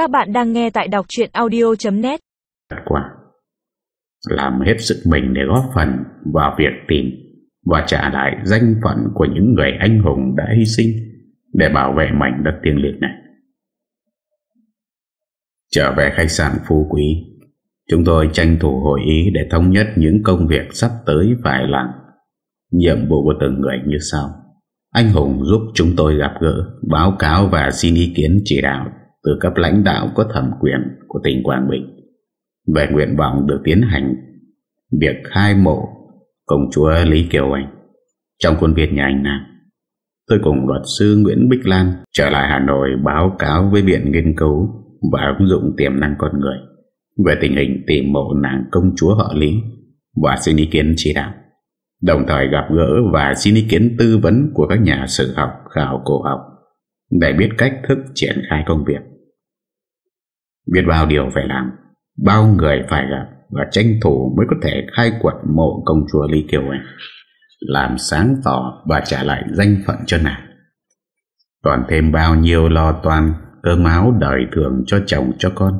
Các bạn đang nghe tại đọc chuyện audio.net dạ quả làm hết sức mình để góp phần vào việc tìm và trả lại danh phận của những người anh hùng đã hy sinh để bảo vệ mảnh đất tiên liệt này. Trở về khách sạn phú quý, chúng tôi tranh thủ hội ý để thống nhất những công việc sắp tới phải làm. Nhiệm vụ của từng người như sau. Anh Hùng giúp chúng tôi gặp gỡ, báo cáo và xin ý kiến chỉ đạo từ cấp lãnh đạo có thẩm quyền của tỉnh Quảng Bình về nguyện vọng được tiến hành việc khai mộ công chúa Lý Kiều Anh trong khuôn viên nhà anh Nam. Tôi cùng luật sư Nguyễn Bích Lan trở lại Hà Nội báo cáo với Viện Nghiên cứu và ứng dụng tiềm năng con người về tình hình tìm mộ nàng công chúa họ Lý và xin ý kiến chỉ đạo. Đồng thời gặp gỡ và xin ý kiến tư vấn của các nhà sử học, khảo cổ học để biết cách thức triển khai công việc. Biết bao điều phải làm, bao người phải gặp và tranh thủ mới có thể khai quật mộ công chúa Lý Kiều Anh, làm sáng tỏ và trả lại danh phận cho nàng. Toàn thêm bao nhiêu lo toan cơm áo đời thường cho chồng cho con,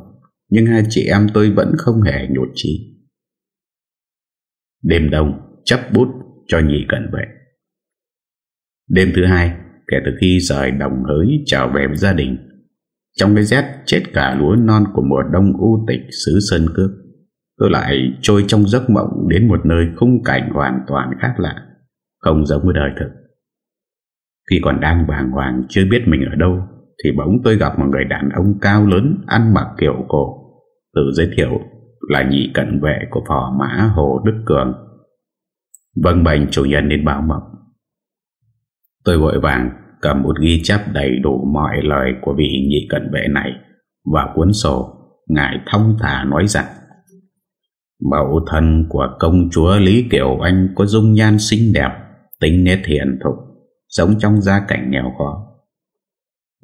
nhưng hai chị em tôi vẫn không hề nhột chí. Đêm đông chấp bút cho nhị cận vệ. Đêm thứ hai, kể từ khi rời đồng hới trở về với gia đình, trong cái rét chết cả lúa non của mùa đông u tịch xứ Sơn Cước, tôi lại trôi trong giấc mộng đến một nơi khung cảnh hoàn toàn khác lạ, không giống với đời thực. Khi còn đang bàng hoàng chưa biết mình ở đâu, thì bỗng tôi gặp một người đàn ông cao lớn ăn mặc kiểu cổ, tự giới thiệu là nhị cận vệ của phò mã Hồ Đức Cường Vâng bệnh chủ nhân đến báo mộng Tôi vội vàng cầm một ghi chép đầy đủ mọi lời của vị nhị cận vệ này và cuốn sổ Ngài thông thả nói rằng Mẫu thân của công chúa Lý Kiều Anh có dung nhan xinh đẹp, tính nét hiền thục, sống trong gia cảnh nghèo khó.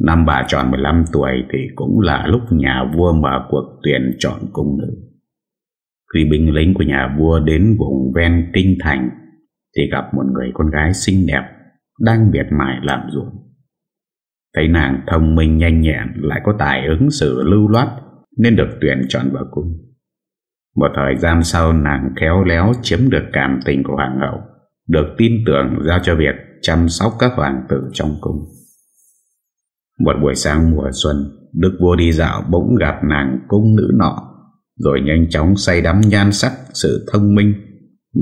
Năm bà tròn 15 tuổi thì cũng là lúc nhà vua mở cuộc tuyển chọn cung nữ. Khi binh lính của nhà vua đến vùng ven kinh thành thì gặp một người con gái xinh đẹp đang biệt mài làm ruộng. Thấy nàng thông minh nhanh nhẹn lại có tài ứng xử lưu loát nên được tuyển chọn vào cung. Một thời gian sau nàng khéo léo chiếm được cảm tình của hoàng hậu, được tin tưởng giao cho việc chăm sóc các hoàng tử trong cung. Một buổi sáng mùa xuân, Đức vua đi dạo bỗng gặp nàng cung nữ nọ, rồi nhanh chóng say đắm nhan sắc sự thông minh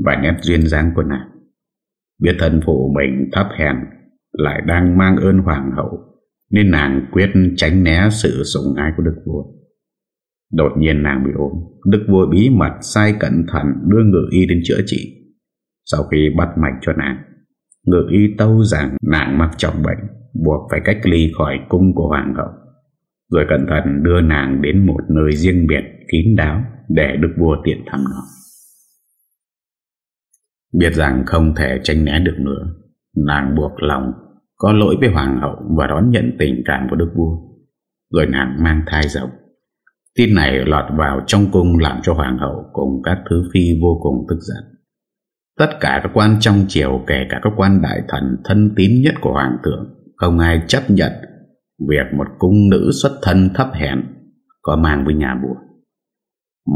và nét duyên dáng của nàng. Biết thân phụ mình thấp hèn, Lại đang mang ơn hoàng hậu, Nên nàng quyết tránh né sự sủng ái của đức vua. Đột nhiên nàng bị ốm, Đức vua bí mật sai cẩn thận Đưa ngự y đến chữa trị. Sau khi bắt mạch cho nàng, Ngự y tâu rằng nàng mắc trọng bệnh, Buộc phải cách ly khỏi cung của hoàng hậu. Rồi cẩn thận đưa nàng đến một nơi riêng biệt Kín đáo Để đức vua tiện thăm nó. Biết rằng không thể tranh né được nữa, Nàng buộc lòng, Có lỗi với hoàng hậu Và đón nhận tình cảm của đức vua. Rồi nàng mang thai rộng. Tin này lọt vào trong cung Làm cho hoàng hậu cùng các thứ phi Vô cùng tức giận. Tất cả các quan trong triều, Kể cả các quan đại thần thân tín nhất của hoàng thượng, Không ai chấp nhận Việc một cung nữ xuất thân thấp hèn Có mang với nhà vua.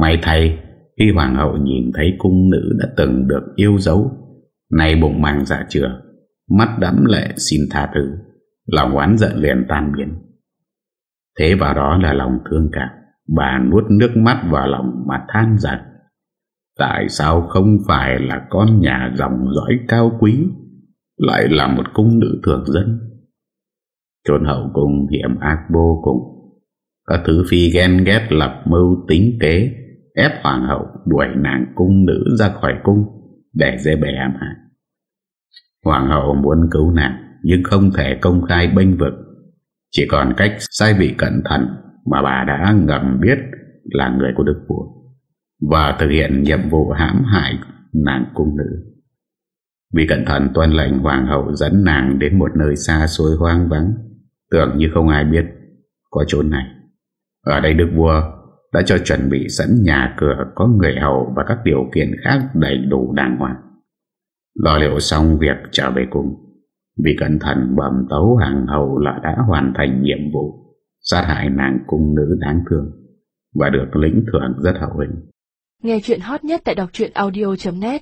May thay khi hoàng hậu nhìn thấy cung nữ đã từng được yêu dấu, Nay bụng mang dạ chừa, Mắt đắm lệ xin tha thứ, Lòng oán giận liền tan biến. Thế vào đó là lòng thương cảm, Bà nuốt nước mắt vào lòng mà than giận. Tại sao không phải là con nhà dòng dõi cao quý, Lại là một cung nữ thường dân? Trốn hậu cùng hiểm ác vô cùng Các thứ phi ghen ghét lập mưu tính kế ép hoàng hậu đuổi nàng cung nữ ra khỏi cung để dễ bề ám hại. Hoàng hậu muốn cứu nàng nhưng không thể công khai bênh vực. Chỉ còn cách sai vị cẩn thận mà bà đã ngầm biết là người của đức vua và thực hiện nhiệm vụ hãm hại nàng cung nữ. Vì cẩn thận tuân lệnh hoàng hậu dẫn nàng đến một nơi xa xôi hoang vắng, tưởng như không ai biết có chốn này. Ở đây đức vua đã cho chuẩn bị sẵn nhà cửa có người hầu và các điều kiện khác đầy đủ đàng hoàng. Lo liệu xong việc trở về cùng, vì cẩn thận bẩm tấu hàng hầu là đã hoàn thành nhiệm vụ Sát hại nàng cung nữ đáng thương Và được lĩnh thưởng rất hậu hĩnh Nghe chuyện hot nhất tại đọc audio.net